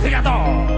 ありがとう。